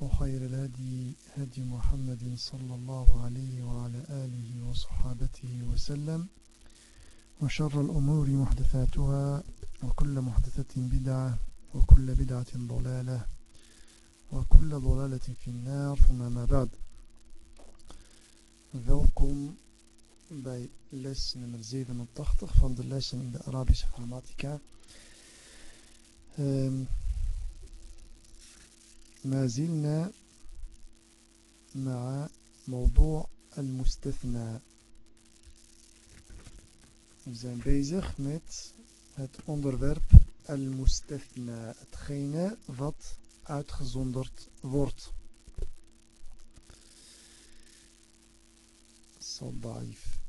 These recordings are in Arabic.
وخير الهدي هدي محمد صلى الله عليه وعلى آله وصحابته وسلم وشر الأمور محدثاتها وكل محدثة بدعة وكل بدعة ضلالة وكل ضلالة في النار ثم ما بعد Welkom bij les nummer 87 van de lessen in de grammatica. Um, ما زلنا مع موضوع المستثنى We zijn bezig met het onderwerp al-mustathna, hetgene wat uitgezonderd wordt. Saldaif.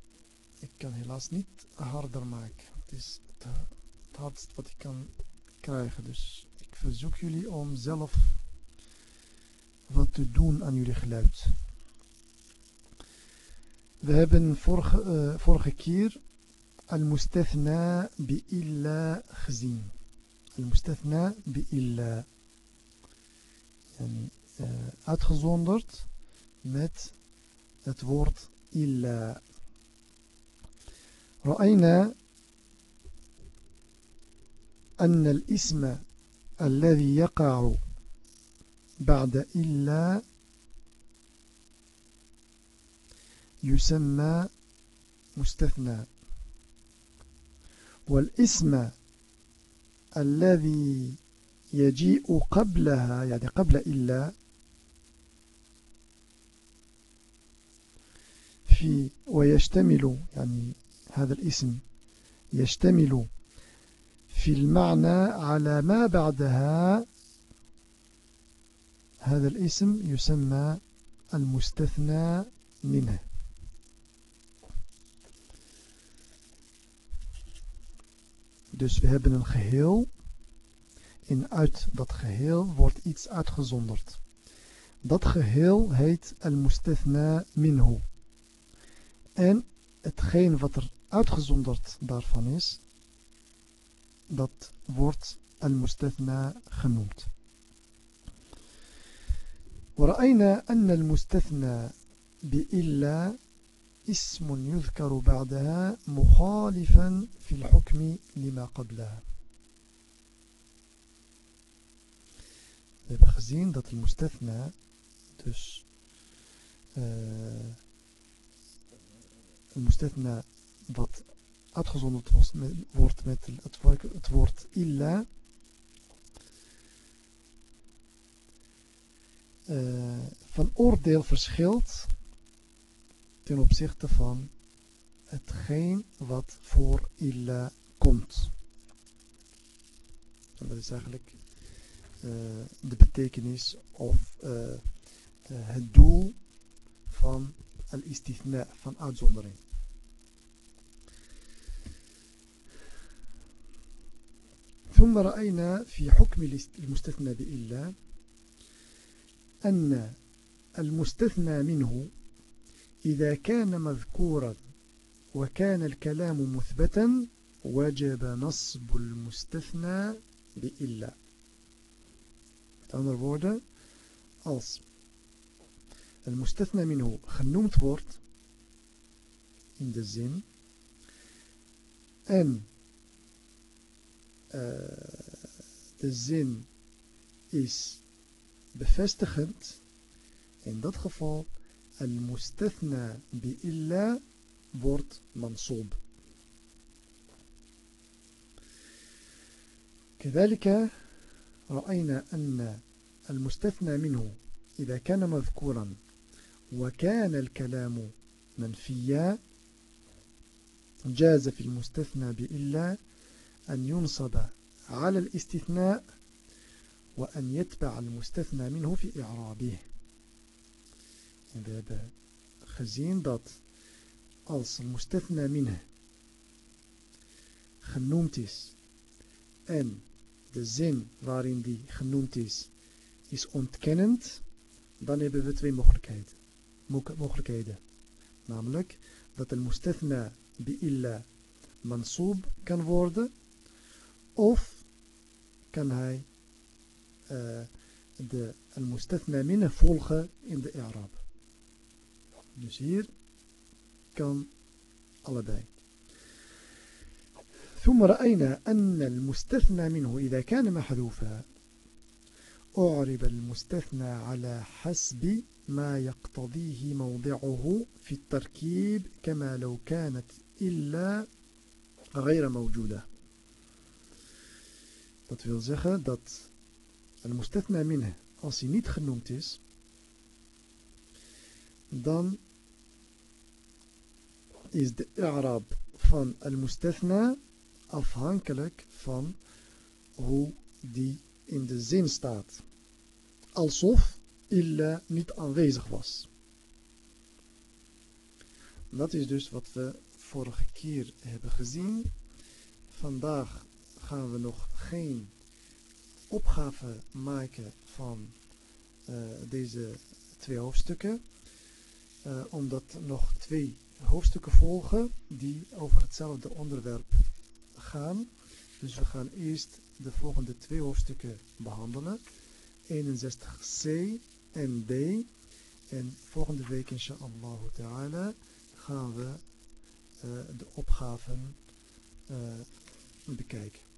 Ik kan helaas niet harder maken. Het is het, het hardst wat ik kan krijgen. Dus ik verzoek jullie om zelf wat te doen aan jullie geluid. We hebben vorige, uh, vorige keer al-mustathna bi-illa gezien. Al-mustathna bi-illa. Yani, uh, uitgezonderd met het woord illa. رأينا أن الاسم الذي يقع بعد إلا يسمى مستثنى. والاسم الذي يجيء قبلها يعني قبل إلا في ويشتمل يعني هذا الاسم يشتمل في المعنى على ما بعدها هذا الاسم يسمى المستثنى منه Dus we hebben een geheel. En uit dat geheel wordt iets uitgezonderd. Dat geheel heet al-mustathna minhu. En hetgeen wat er uitgezonderd daarvan is, dat wordt al-mustathna genoemd. ورأينا أن المستثنى بإلا اسم يذكر بعدها مخالفا في الحكم لما قبلها. طيب، نحن gezien المستثنى dus آه، المستثنى wat uitgezonderd wordt met het woord uh, van oordeel verschilt ten opzichte van hetgeen wat voor illa komt. En dat is eigenlijk uh, de betekenis of uh, het doel van al-istithna, van uitzondering. ثم رأينا في حكم المستثنى بإلا أن المستثنى منه إذا كان مذكورا وكان الكلام مثبتا وجب نصب المستثنى بإلا. andere woorden, als المستثنى منه in de zin en uh, de zin is bevestigend. In dat geval, al-mustathna bi-illa wordt mansoob. كذلك رأينا أن المستثنى منه إذا كان مذكورا وكان الكلام منفيا جاز في المستثنى بإلا أن ينصب على الاستثناء وأن يتبع المستثنى منه في إعرابه En we hebben gezien dat als mustafna minne genoemd is en de zin waarin die genoemd is, is ontkennend, dan hebben we twee mogelijkheden. mogelijkheden. Namelijk dat een mustafna bi illa mansoob kan worden of kan hij uh, de al-mustathna minne volgen in de i'rab. Dus hier kan allebei. ثم رأينا أن المستثنى منه إذا كان محذوفا أعرب المستثنى على حسب ما يقتضيه موضعه في التركيب كما لو كانت إلا غير موجودة Dat wil zeggen dat al-mustathna minhe, als hij niet genoemd is, dan is de i'rab van al-mustathna afhankelijk van hoe die in de zin staat. Alsof illa niet aanwezig was. Dat is dus wat we vorige keer hebben gezien. Vandaag gaan we nog geen opgave maken van uh, deze twee hoofdstukken. Uh, omdat nog twee hoofdstukken volgen die over hetzelfde onderwerp gaan. Dus we gaan eerst de volgende twee hoofdstukken behandelen. 61c en d. En volgende week inshallah ta'ala gaan we uh, de opgaven bekijken.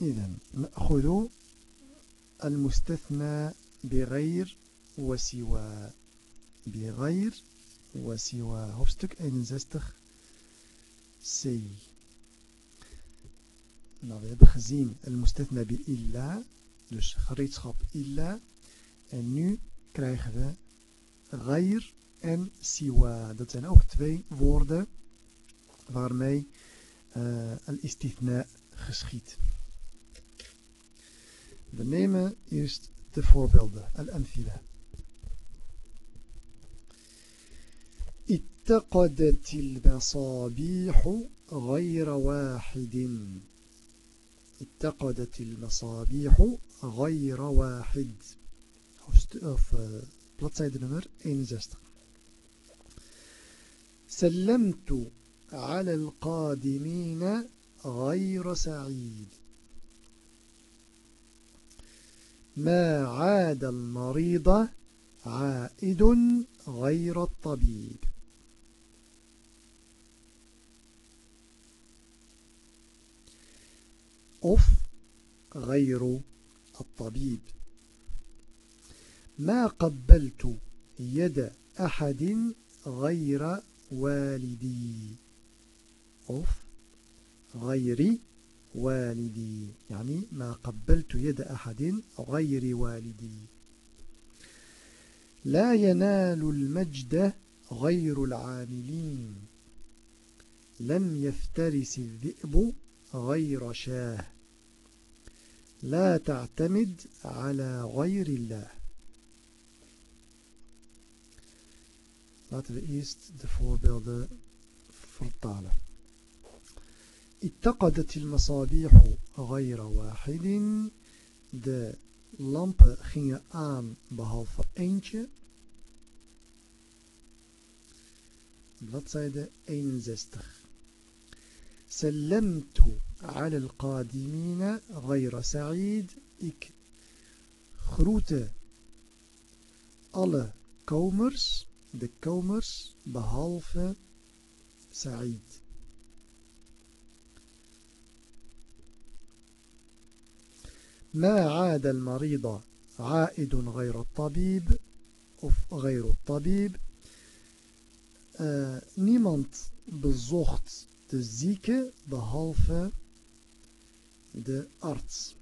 إذا نأخذ المستثنى بغير وسوى بغير وسوى hoofdstuk 61 C nou we hebben gezien المستثنى بإلا dus gereedschap إلا en nu krijgen we غير en siwa dat zijn ook twee woorden waarmee uh, al-istithna geschiet We nemen eerst de voorbeelden, al-amthila. اتقدت المصابيح غير واحد اتقدت المصابيح غير واحد of bladzijde nummer 61 سلمت على القادمين غير سعيد ما عاد المريض عائد غير الطبيب. أف غير الطبيب. ما قبلت يد أحد غير والدي. أف غير والدي يعني ما قبلت يد أحد غير والدي. لا ينال المجد غير العاملين. لم يفترس الذئب غير شاه. لا تعتمد على غير الله. Laten we eerst de voorbeelden vertalen. اتقدت المصابيح غير واحد de lampen gingen aan behalve eentje bladzijde 61 سلمت على القادمين غير سعيد ik groete alle komers de komers behalve Said ما عاد المريض عائد غير الطبيب of غير الطبيب uh, niemand bezocht de zieke behalve de arts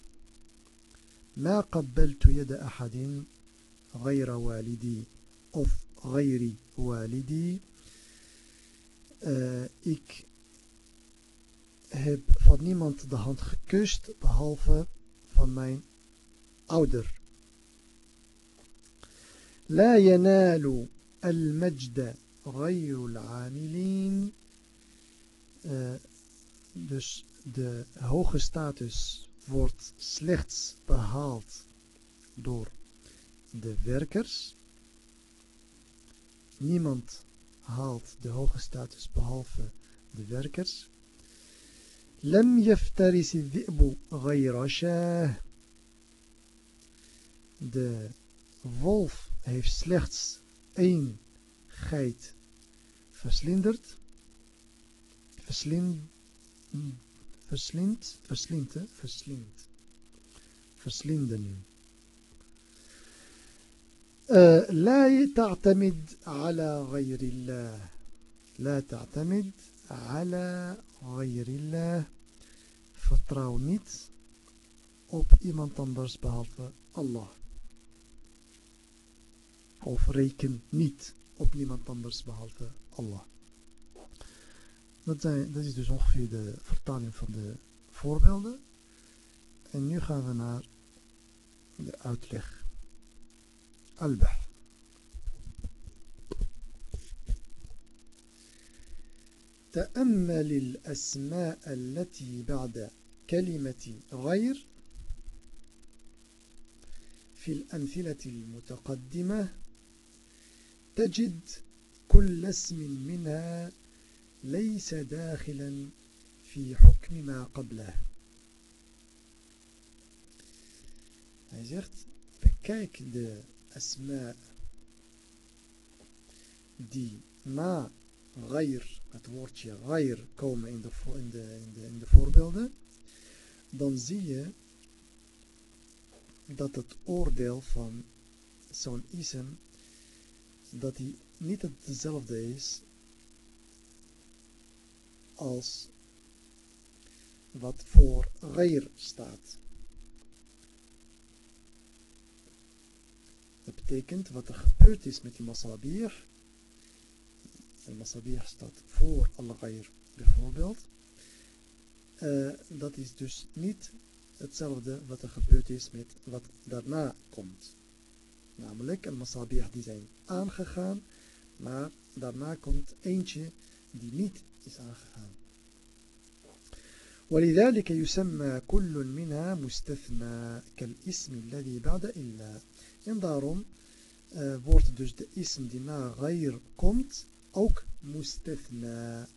ما قبلت يد أحد غير والدي of غير والدي uh, ik heb van niemand de hand gekust behalve van mijn ouder. لا ينال المجد غير العاملين uh, dus de hoge status wordt slechts behaald door de werkers. Niemand haalt de hoge status behalve de werkers. لم يفترس الذئب غير شاه De wolf heeft slechts één geit verslinderd. Verslind, verslind, verslind, verslind. Verslinden. لا تعتمد على غير الله لا تعتمد على غير الله vertrouw niet op iemand anders behalve Allah of reken niet op niemand anders behalve Allah dat, zijn, dat is dus ongeveer de vertaling van de voorbeelden en nu gaan we naar de uitleg البحث تأمل الأسماء التي بعد كلمة غير في الأمثلة المتقدمة تجد كل اسم منها ليس داخلا في حكم ما قبله. Hij zegt, bekijk de asma die na ghair, het woordje ghair, komen in de, in, de, in, de, in de voorbeelden, dan zie je dat het oordeel van zo'n ism, dat hij niet hetzelfde is als wat voor ghair staat. Dat betekent wat er gebeurd is met die masabir En masabir staat voor al-ghair bijvoorbeeld. Uh, dat is dus niet hetzelfde wat er gebeurd is met wat daarna komt. Namelijk, al-masabir die zijn aangegaan, maar daarna komt eentje die niet is aangegaan. ولذلك يسمى كل منها مستثنى كالاسم الذي بعد إلا En daarom uh, wordt dus de ism die na ghair komt ook mustethna.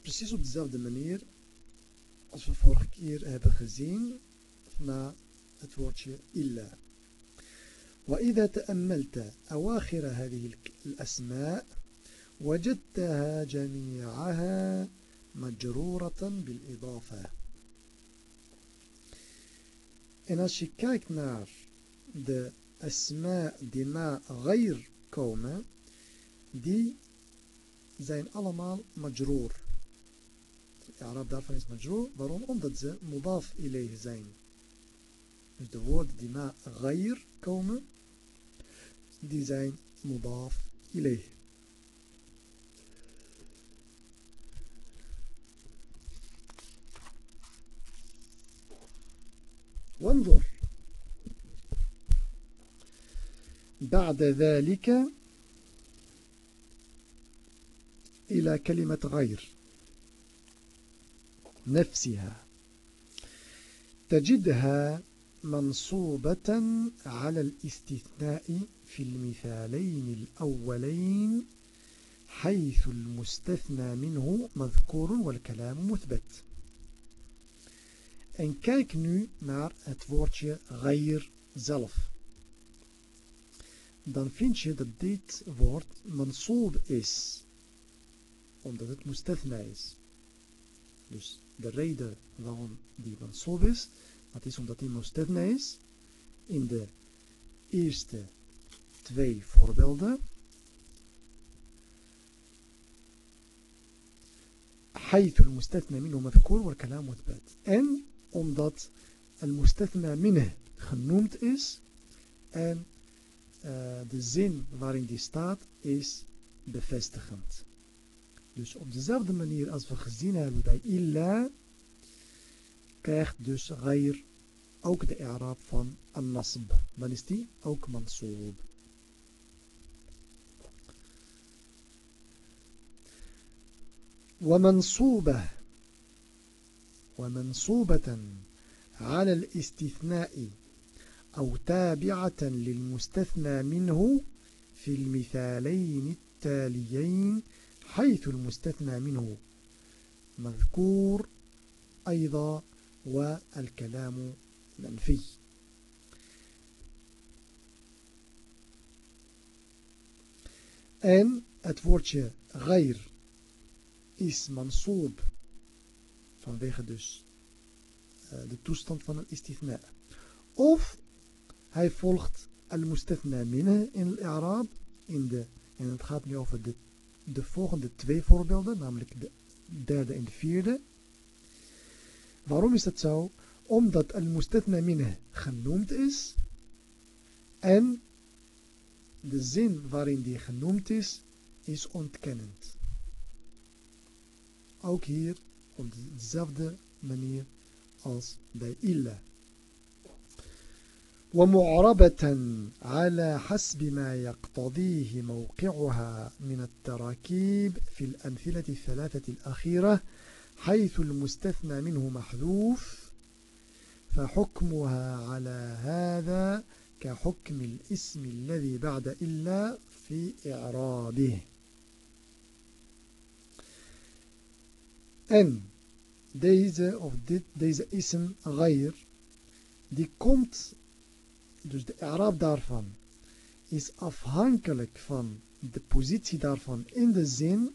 Precies op dezelfde manier als we vorige keer hebben gezien na het woordje illa. وإذا تأملت أواخر هذه الأسماء وجدتها جميعها مجرورة بالإضافة En als je kijkt naar de أسماء دماء غير كومة دي زين allemaal مجرور. الإعراب daarvan is مجرور waarom omdat ze مضاف إليه زين. Dus de woord دماء غير كومة دي زين مضاف إليه. وانظر. بعد ذلك إلى كلمة غير نفسها تجدها منصوبة على الاستثناء في المثالين الأولين حيث المستثنى منه مذكور والكلام مثبت En kijk nu naar het woordje ghair zelf. Dan vind je dat dit woord mansoob is. Omdat het mustathna is. Dus de reden waarom die mansoob is, dat is omdat die mustathna is. In de eerste twee voorbeelden. حيث المستثنى منه مذكور والكلام مثبت en omdat al-mustathna minh genoemd is en uh, de zin waarin die staat is bevestigend. Dus op dezelfde manier als we gezien hebben bij illa, krijgt dus ghair ook de i'raab van an-nasb. Dan is die ook mansoob. ومنصوبة ومنصوبة على الاستثناء أو تابعة للمستثنى منه في المثالين التاليين حيث المستثنى منه مذكور أيضا والكلام منفي En het woordje ghair is mansoob vanwege dus uh, de toestand van een istithna. Of hij volgt al-mustathna minne in al-i'raab in de en het gaat nu over de, de volgende twee voorbeelden, namelijk de derde en de vierde. Waarom is dat zo? Omdat al-mustathna minne genoemd is en de zin waarin die genoemd is, is ontkennend. Ook hier op dezelfde manier als bij illa. ومعربة على حسب ما يقتضيه موقعها من التراكيب في الأمثلة الثلاثة الأخيرة حيث المستثنى منه محذوف فحكمها على هذا كحكم الاسم الذي بعد إلا في إعرابه. En deze of dit, deze ism ghair, die komt, dus de Arab daarvan, is afhankelijk van de positie daarvan in de zin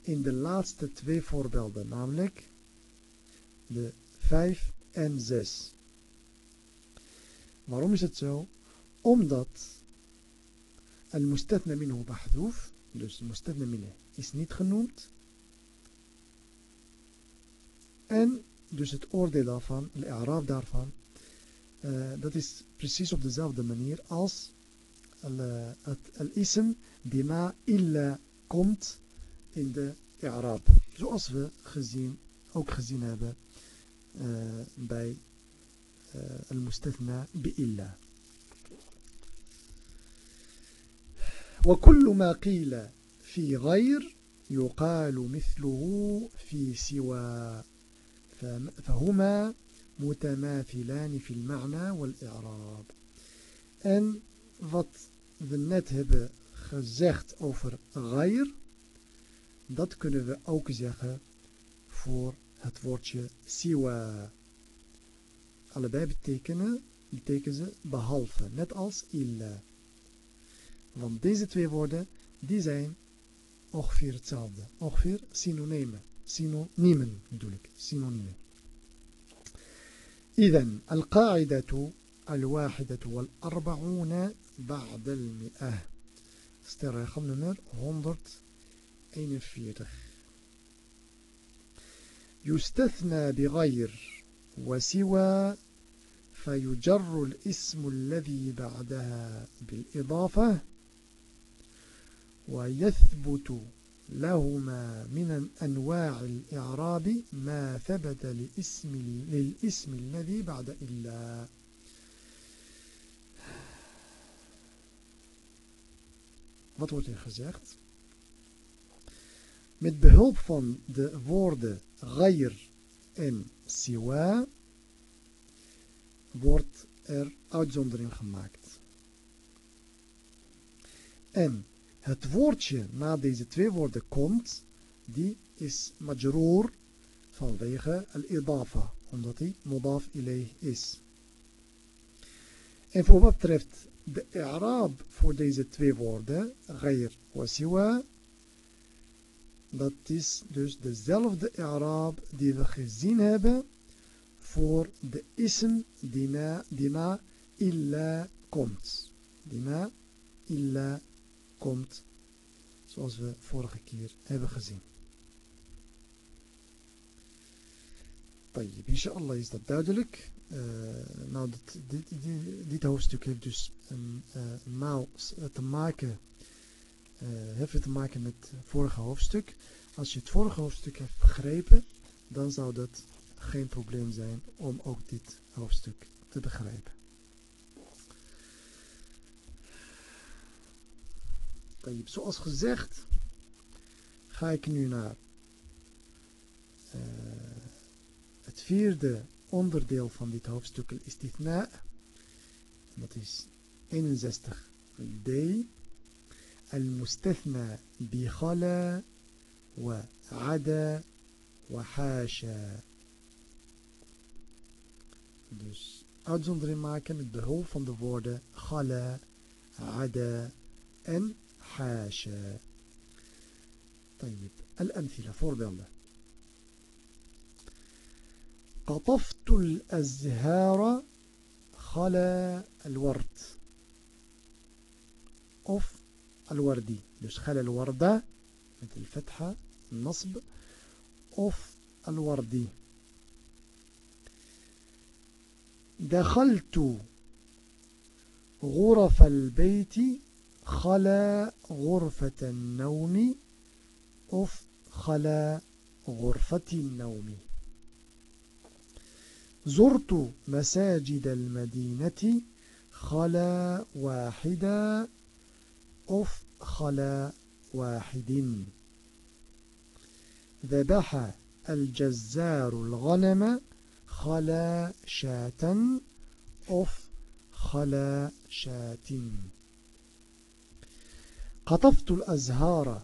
in de laatste twee voorbeelden, namelijk de 5 en 6. Waarom is het zo? Omdat al-mustathna minhu mahdoof, dus al-mustathna minhu is niet genoemd. En dus het oordeel daarvan, de Arab daarvan, uh, dat is precies op dezelfde manier als al-ism bima illa komt in de Arab. Zoals we gezien, ook gezien hebben uh, bij uh, al-mustathna bi-illa. وكل ما قيل في غير يقال مثله في سوى فهما متماثلان في المعنى والإعراب en wat we net hebben gezegd over غير dat kunnen we ook zeggen voor het woordje siwa allebei betekenen betekenen ze behalve net als illa want deze twee woorden die zijn ongeveer hetzelfde. Ongeveer synoniemen. Synoniemen bedoel ik. Synoniemen. إذن القاعدة الواحدة والأربعون بعد المئة sterregel nummer 141 يستثنى بغير وسوى فيجر الاسم الذي بعدها بالإضافة ويثبت لهما من أنواع الإعراب ما ثبت للاسم, للاسم الذي بعد إلا Wat wordt er gezegd? Met behulp van de woorden ghair en siwa wordt er uitzondering gemaakt. En het woordje na deze twee woorden komt, die is majroor vanwege al-idafa, omdat hij modaf ilayh is. En voor wat betreft de i'raab voor deze twee woorden, ghair wa siwa, dat is dus dezelfde i'raab die we gezien hebben voor de ism die na, die illa komt. Die na illa komt, zoals we vorige keer hebben gezien. Tayyip, Allah is dat duidelijk. Eh, nou, dit, dit, dit, hoofdstuk heeft dus een, eh, maal eh, te maken, uh, heeft te maken met het vorige hoofdstuk. Als je het vorige hoofdstuk hebt begrepen, dan zou dat geen probleem zijn om ook dit hoofdstuk te begrijpen. Zoals gezegd ga ik nu naar uh, het vierde onderdeel van dit hoofdstuk al-istithna. Dat is 61d. المستثنى بخلا وعدا وحاشا Dus uitzondering maken met behulp van de woorden ghala, ada en hasha. طيب الأمثلة voorbeelden قطفت الأزهار خلا الورد. of الوردي. dus خلا الوردة met الفتحة النصب. of الوردي. دخلت غرف البيت خلا غرفة النوم. of خلا غرفة النوم. زرت مساجد المدينة. خلا واحدا. of خلا واحد. ذبح الجزار الغنم خلا شاة. of خلا شاة. قطفت الأزهار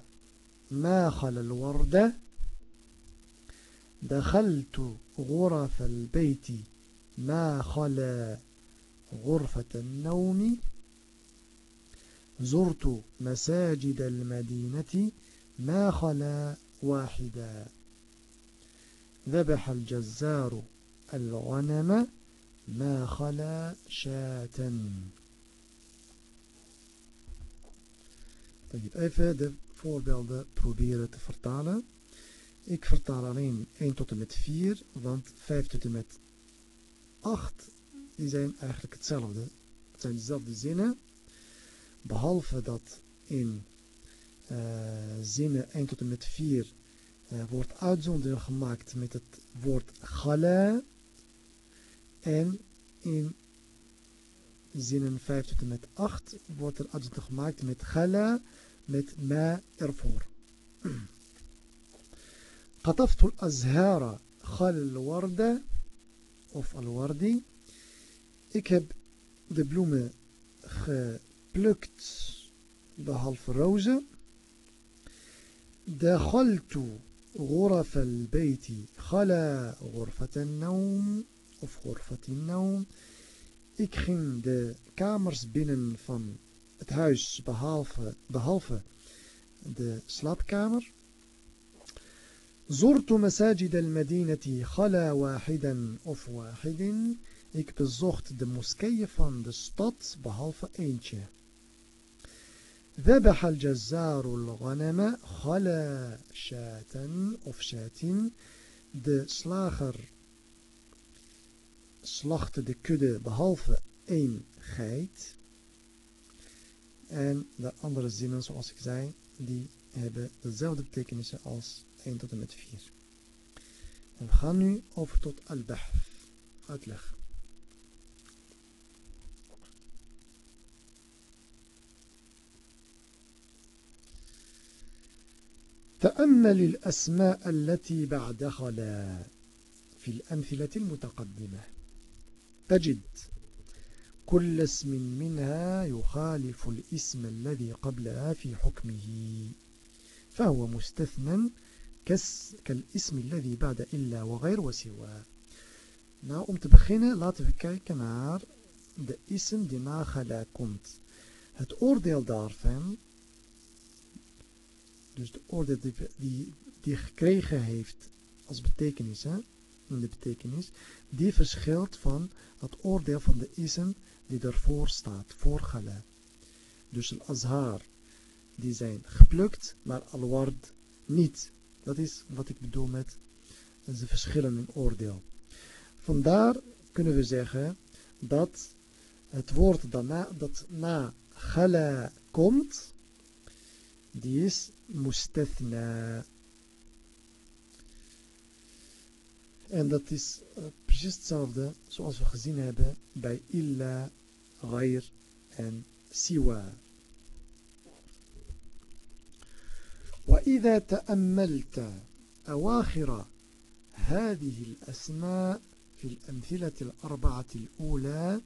ما خلا الوردة دخلت غرف البيت ما خلا غرفة النوم زرت مساجد المدينة ما خلا واحدا. ذبح الجزار الغنم ما خلا شاة. Dan je even de voorbeelden proberen te vertalen. Ik vertaal alleen 1 tot en met 4, want 5 tot en met 8 die zijn eigenlijk hetzelfde. Het zijn dezelfde zinnen, behalve dat in uh, zinnen 1 tot en met 4 uh, eh, wordt uitzondering gemaakt met het woord gala en in zinnen 5 tot en met 8 wordt er uitzondering gemaakt met gala met ma ervoor. قطفت الأزهار خل الوردة of الوردي ik heb de bloemen geplukt behalve rozen دخلت غرف البيت خلا غرفة النوم of غرفة النوم ik ging de kamers binnen van het huis behalve, behalve de slaapkamer زرت مساجد المدينة خلا واحدا of واحد ik bezocht de moskeeën van de stad behalve eentje ذبح الجزار الغنم خلا شاة of شاة de slager slachtte de kudde behalve één geit en de andere zinnen zoals ik zei die hebben dezelfde betekenissen als 1 tot en met 4. En we gaan nu over tot al-bahf, uitleg. تأمل الأسماء التي بعد خلا في الأمثلة المتقدمة تجد كل اسم منها يخالف الاسم الذي قبلها في حكمه فهو مستثنى كالاسم الذي بعد إلا وغير وسوى Nou, om te beginnen laten we kijken naar de ism die na gala komt. Het oordeel daarvan, dus de oordeel die, die, die gekregen heeft als betekenis, hè, in de betekenis, die verschilt van het oordeel van de ism die ervoor staat, voor gala. Dus al-azhar, die zijn geplukt, maar al-ward niet. Dat is wat ik bedoel met de verschillen in oordeel. Vandaar kunnen we zeggen dat het woord daarna, dat na gala komt, die is mustathna. En dat is uh, precies hetzelfde zoals we gezien hebben bij illa, ghair en siwa. وإذا تأملت أواخر هذه الأسماء في الأمثلة الأربعة الأولى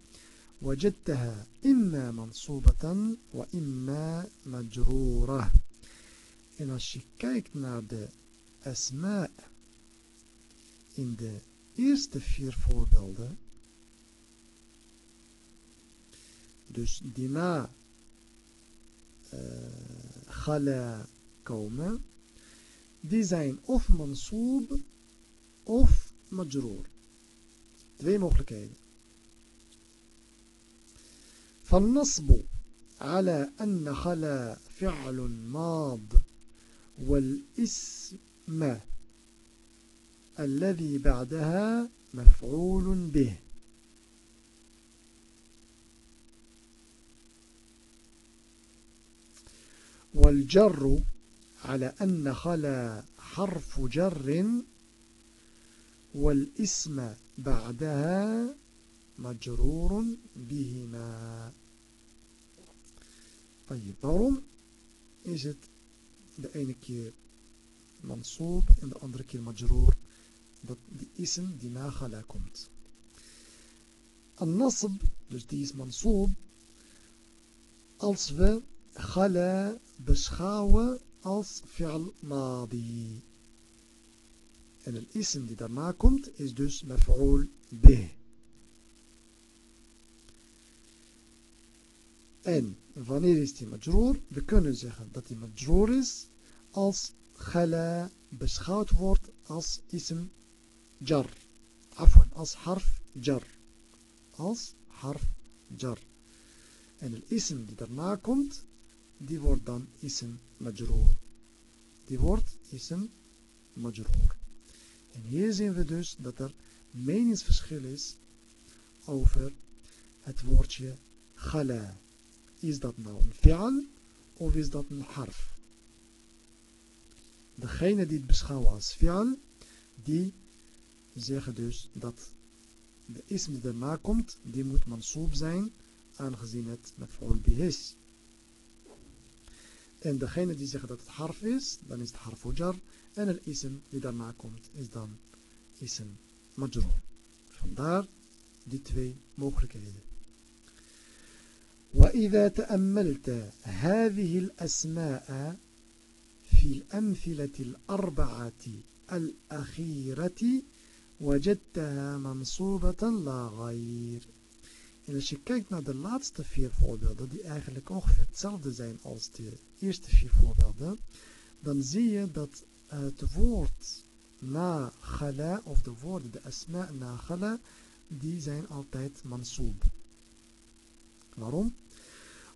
وجدتها إما منصوبة وإما مجرورة En als je kijkt naar de in de eerste vier voorbeelden, dus die na uh, khala komen, die zijn of mansoob of majroor. Twee mogelijkheden. فالنصب على أن خلا فعل ماض والاسم الذي بعدها مفعول به. والجر على أن خلا حرف جر والاسم بعدها مجرور بهما. طيب waarom is het de mansoob en de majroor dat die ism die na gala komt. An-nasb, dus die is mansoob als we gala beschouwen als fi'al madi en het ism die daarna komt is dus maf'ul bih. En wanneer is die majroor? We kunnen zeggen dat die majroor is als gala beschouwd wordt als ism jar. Afwan, als harf jar. Als harf jar. En het ism die daarna komt, die wordt dan ism majroor. Die wordt ism majroor. En hier zien we dus dat er meningsverschil is over het woordje gala. Is dat nou een fi'al of is dat een harf? Degene die het beschouwen als fi'al, die zeggen dus dat de ism die erna komt, die moet mansoob zijn, aangezien het maf'ul bih is. En degene die zeggen dat het harf is, dan is het harf jar. En het ism die daarna komt, is dan ism majroor. Vandaar die twee mogelijkheden. وإذا تأملت هذه الأسماء في الأمثلة الأربعة الأخيرة وجدتها منصوبة لا غير En als je kijkt naar de laatste vier voorbeelden, die eigenlijk ongeveer hetzelfde zijn als de eerste vier voorbeelden, dan zie je dat het woord na gala, of de woorden, de asma na gala, die zijn altijd mansoob. waarom?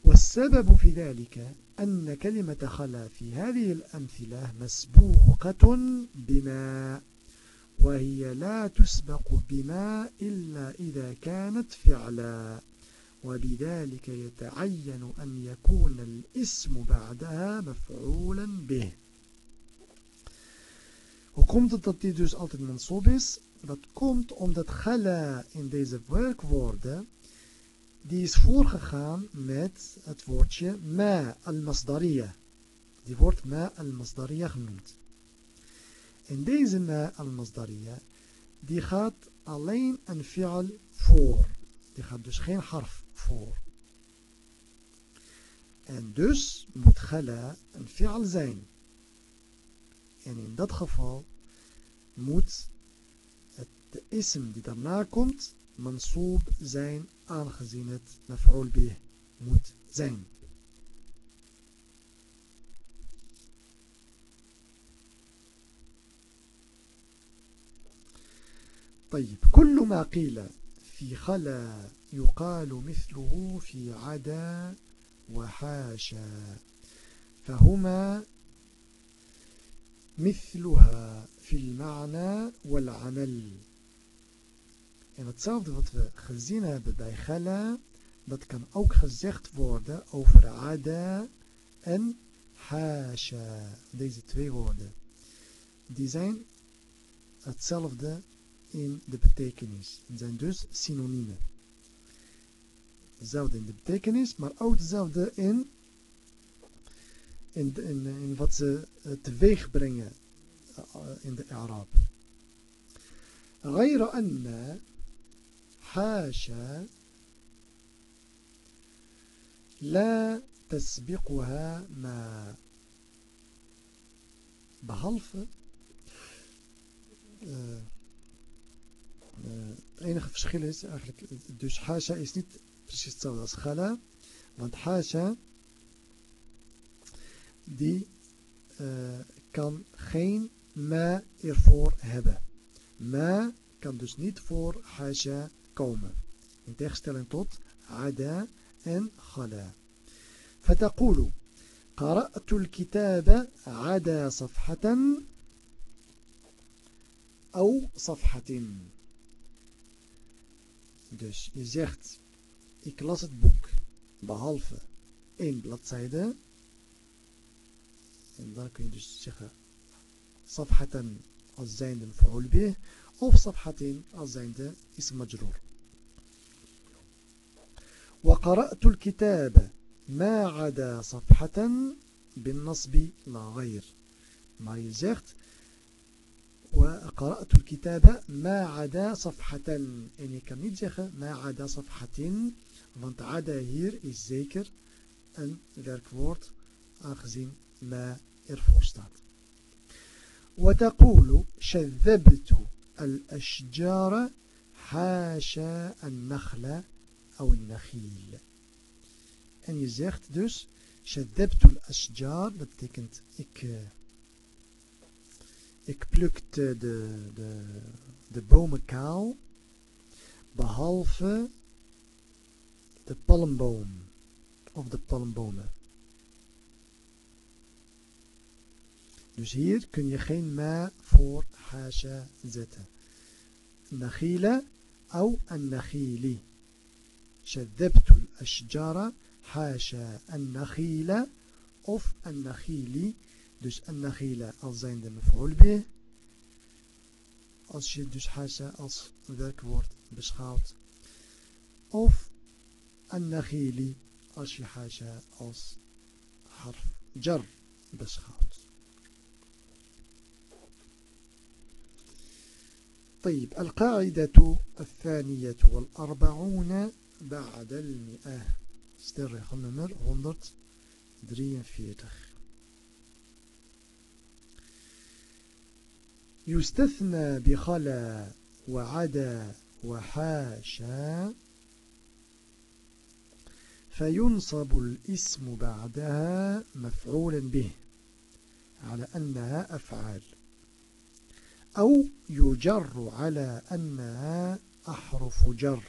والسبب في ذلك أن كلمة خلا في هذه الأمثلة مسبوقة بما وهي لا تسبق بما إلا إذا كانت فعلا وبذلك يتعين أن يكون الاسم بعدها مفعولا به Hoe komt het dat dus altijd mansoob is? Dat komt omdat gala in deze werkwoorden die is voorgegaan met het woordje ma al-masdariya. Die wordt ma al-masdariya genoemd. En deze ma al-masdariya, die gaat alleen een fi'al voor. Die gaat dus geen harf voor. En dus moet gala een fi'al zijn. En in dat geval moet het, de ism die daarna komt, mansoob zijn aangezien het maf'ul bih moet zijn. طيب كل ما قيل في خلا يقال مثله في عدا وحاشا فهما مثلها في المعنى والعمل En hetzelfde wat we gezien hebben bij Gala, dat kan ook gezegd worden over Ada en hasha. Deze twee woorden. Die zijn hetzelfde in de betekenis. Het zijn dus synoniemen. Hetzelfde in de betekenis, maar ook hetzelfde in, in, in, in wat ze teweeg brengen in de Arab. غير أن حاشا لا تسبقها ما behalve uh, uh, het enige verschil is eigenlijk dus hasha is niet precies hetzelfde als gala want hasha die uh, kan geen ma ervoor hebben ma kan dus niet voor hasha komen in tegenstelling tot ada en gala فتقول قرأت الكتاب عدا صفحة أو صفحة Dus je zegt, ik las het boek, behalve één bladzijde. En dan kun je dus zeggen, صفحة als zijnde bih, of صفحة als zijnde ism majroor. وقرأت الكتاب ما عدا صفحة بالنصب لا غير ما يزيغت وقرأت الكتاب ما عدا صفحة يعني كم ما عدا صفحة want عدا هير is أن een وورد aangezien ما ervoor staat وتقول شذبت الأشجار حاشا النخلة أو النخيل. and je دوس شذبت الأشجار dat betekent ik plukte de, de, de bomen kaal, behalve de palmboom of de palmbomen. Dus hier kun je geen ma voor hasha zetten. Nakhila of an-nakhili. شذبت الأشجار حاشا النخيل of النخيلي Dus النخيل als zijnde mef'ul bih als je dus hasha als werkwoord beschouwt of النخيلي als je hasha als harf jar beschouwt طيب القاعدة الثانية والأربعون بعد المئة stelregel nummer 143. يستثنى بخلا وعدا وحاشا فينصب الاسم بعدها مفعولا به على أنها أفعال أو يجر على أنها أحرف جر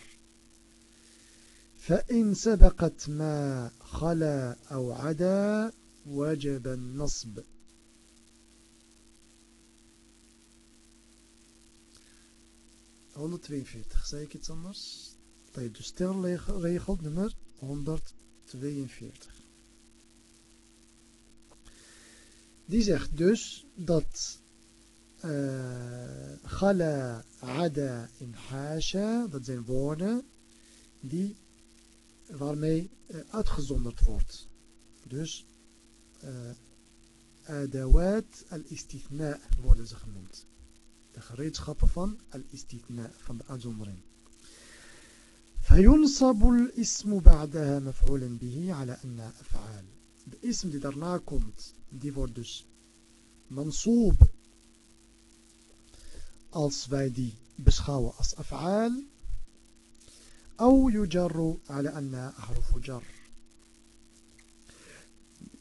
فإن سبقت ما خلا أو عدا وجب النصب 142. Zei ik iets anders? Dat je de stelregel nummer 142. Die zegt dus dat eh, Gala, Ada en Hasha, dat zijn woorden die waarmee eh, uitgezonderd wordt. Dus eh, Adawat al-Istithna worden ze genoemd. De gereedschappen van al-istithna, van de uitzondering. فينصب الاسم بعدها مفعولا به على أنها أفعال de ism die daarna komt die wordt dus mansoob als wij die beschouwen als af'aal أو يجر على أنها أحرف جر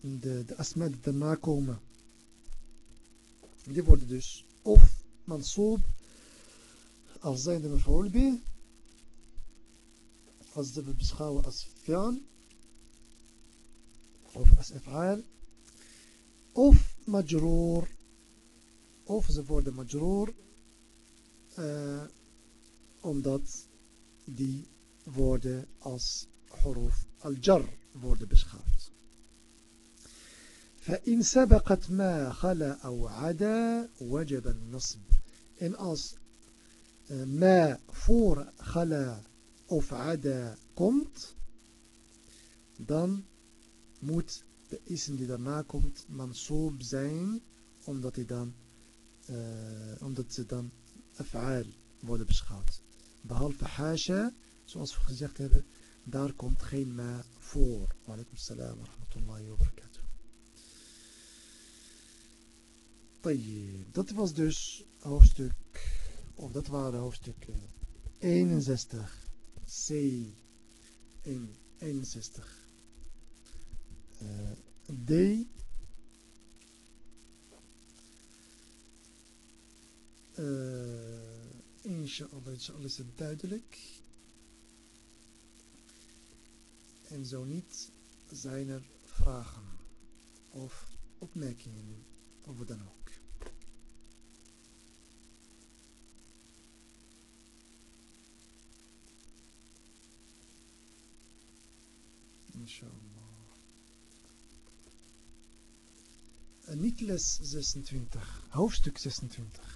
de, de asma die daarna komen die worden dus of mansoob als zijnde maf'ul bi als ze beschouwen als fi'al of als af'aal of majroor of ze worden majroor uh, omdat die worden als huruf al-jar worden beschouwd. فإن سبقت ما خلا أو عدا وجب النصب En als eh, ma voor gala of ada komt, dan moet de ism die daarna komt mansoob zijn, omdat, hij dan, uh, omdat ze dan afaal worden beschouwd. Behalve hasha, zoals we gezegd hebben, daar komt geen ma voor. Walaikum salam wa rahmatullahi wa barakatuh. Dat was dus hoofdstuk, of dat waren hoofdstuk 61 C in 61 uh, D uh, inshallah, is het duidelijk. En zo niet zijn er vragen of opmerkingen of dan ook inshallah. Niet les 26, hoofdstuk 26.